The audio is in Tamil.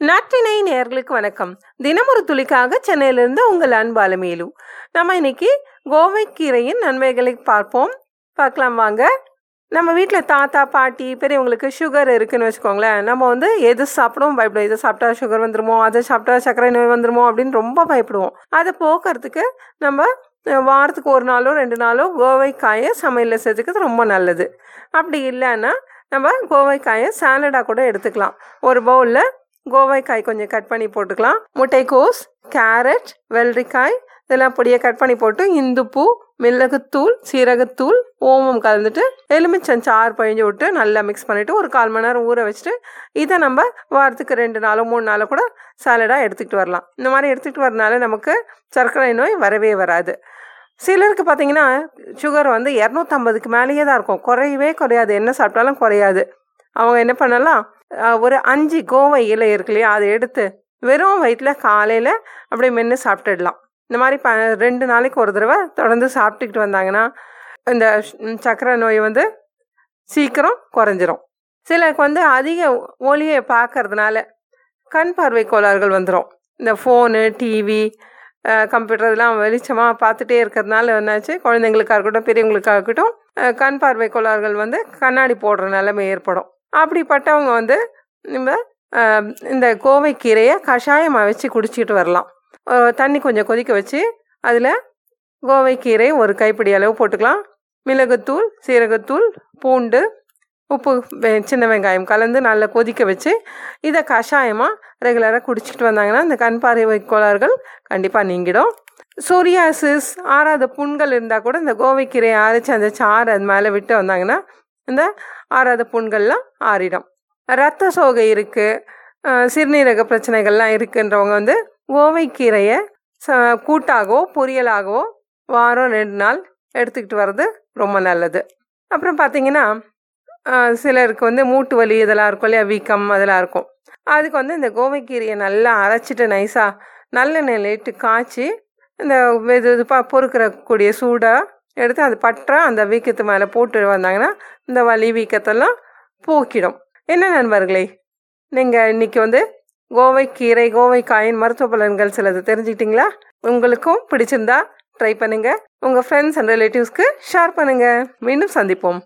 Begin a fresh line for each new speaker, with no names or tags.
நாட்டினை நேர்களுக்கு வணக்கம். தினமொரு துளிக்காக சென்னையிலிருந்து உங்கள் அன்பாலுமேலு நம்ம இன்னைக்கு கோவை கீரையின் நன்மைகளை பார்ப்போம். பார்க்கலாம் வாங்க. நம்ம வீட்டில் தாத்தா பாட்டி பெரியவங்களுக்கு சுகர் இருக்குன்னு வச்சுக்கோங்களேன். நம்ம வந்து எது சாப்பிடுவோம் பயப்படுவோம் இதை சாப்பிட்டா சுகர் வந்துருமோ அதை சாப்பிட்டா சர்க்கரை நோய் வந்துருமோ அப்படின்னு ரொம்ப பயப்படுவோம். அதை போக்குறதுக்கு நம்ம வாரத்துக்கு ஒரு நாளோ ரெண்டு நாளோ கோவைக்காயை சமையலில் சேர்த்துக்கிறது ரொம்ப நல்லது. அப்படி இல்லைன்னா நம்ம கோவைக்காயை சாலடாக கூட எடுத்துக்கலாம். ஒரு பவுலில் கோவைக்காய் கொஞ்சம் கட் பண்ணி போட்டுக்கலாம். முட்டைக்கோஸ் கேரட் வெள்ளரிக்காய் இதெல்லாம் பொடியை கட் பண்ணி போட்டு இந்துப்பூ மிளகுத்தூள் சீரகத்தூள் ஓமம் கலந்துட்டு எலுமிச்சம் சாறு பழிஞ்சு விட்டு நல்லா மிக்ஸ் பண்ணிவிட்டு ஒரு கால் மணி நேரம் ஊற வச்சுட்டு இதை நம்ம வாரத்துக்கு ரெண்டு நாளோ மூணு நாளோ கூட சாலடாக எடுத்துக்கிட்டு வரலாம். இந்த மாதிரி எடுத்துக்கிட்டு வரனால நமக்கு சர்க்கரை நோய் வரவே வராது. சிலருக்கு பார்த்தீங்கன்னா சுகர் வந்து இரநூத்தம்பதுக்கு மேலேயே தான் இருக்கும். குறையவே குறையாது. என்ன சாப்பிட்டாலும் குறையாது. அவங்க என்ன பண்ணலாம்? ஒரு அஞ்சு கோவை இலை இருக்கு இல்லையா? அதை எடுத்து வெறும் வயிற்றில் காலையில் அப்படியே மென்று சாப்பிட்டுடலாம். இந்த மாதிரி ப ரெண்டு நாளைக்கு ஒரு தடவை தொடர்ந்து சாப்பிட்டுக்கிட்டு வந்தாங்கன்னா இந்த சக்கரை நோய் வந்து சீக்கிரம் குறைஞ்சிரும். சிலருக்கு வந்து அதிக ஒளியை பார்க்கறதுனால கண் பார்வை கோளாறுகள் வந்துடும் இந்த ஃபோனு டிவி கம்ப்யூட்டர் இதெல்லாம் வெளிச்சமாக பார்த்துட்டே இருக்கிறதுனால என்னாச்சு? குழந்தைங்களுக்காக இருக்கட்டும் பெரியவங்களுக்காக இருக்கட்டும் கண் பார்வை கோளாறுகள் வந்து கண்ணாடி போடுற நிலைமை ஏற்படும். அப்படிப்பட்டவங்க வந்து நம்ம இந்த கோவைக்கீரையை கஷாயமாக வச்சு குடிச்சிட்டு வரலாம். தண்ணி கொஞ்சம் கொதிக்க வச்சு அதில் கோவைக்கீரை ஒரு கைப்பிடி அளவு போட்டுக்கலாம். மிளகுத்தூள் சீரகத்தூள் பூண்டு உப்பு சின்ன வெங்காயம் கலந்து நல்லா கொதிக்க வச்சு இதை கஷாயமாக ரெகுலராக குடிச்சிட்டு வந்தாங்கன்னா இந்த கண் பார்வை கோளாறுகள் கண்டிப்பாக நீங்கிடும். சோரியாசிஸ் ஆறாத புண்கள் இருந்தால் கூட இந்த கோவைக்கீரையை அரைச்சி அந்த சாறு அது மேலே விட்டு வந்தாங்கன்னா இந்த ஆறாத புண்கள்லாம் ஆறிடும். ரத்த சோகை இருக்குது சிறுநீரக பிரச்சனைகள்லாம் இருக்குன்றவங்க வந்து கோவைக்கீரையை ச கூட்டாகவோ பொரியலாகவோ வாரம் ரெண்டு நாள் எடுத்துக்கிட்டு வர்றது ரொம்ப நல்லது. அப்புறம் பார்த்தீங்கன்னா சிலருக்கு வந்து மூட்டு வலி இதெல்லாம் இருக்கும் இல்லையா? வீக்கம் அதெல்லாம் இருக்கும். அதுக்கு வந்து இந்த கோவைக்கீரையை நல்லா அரைச்சிட்டு நைஸாக நல்லெண்ணெய் நிலையிட்டு காய்ச்சி இந்த இது இதுப்பாக பொறுக்கிறக்கூடிய சூடாக எடுத்து அது பற்ற அந்த வீக்கத்து மேலே போட்டு வந்தாங்கன்னா இந்த வலி வீக்கத்தெல்லாம் போக்கிடும். என்ன நண்பர்களே நீங்கள் இன்னைக்கு வந்து கோவை கீரை கோவை காயின் மருத்துவ பலன்கள் சிலது தெரிஞ்சுக்கிட்டீங்களா? உங்களுக்கும் பிடிச்சிருந்தா ட்ரை பண்ணுங்கள் உங்கள் ஃப்ரெண்ட்ஸ் அண்ட் ரிலேட்டிவ்ஸ்க்கு ஷேர் பண்ணுங்கள் மீண்டும் சந்திப்போம்.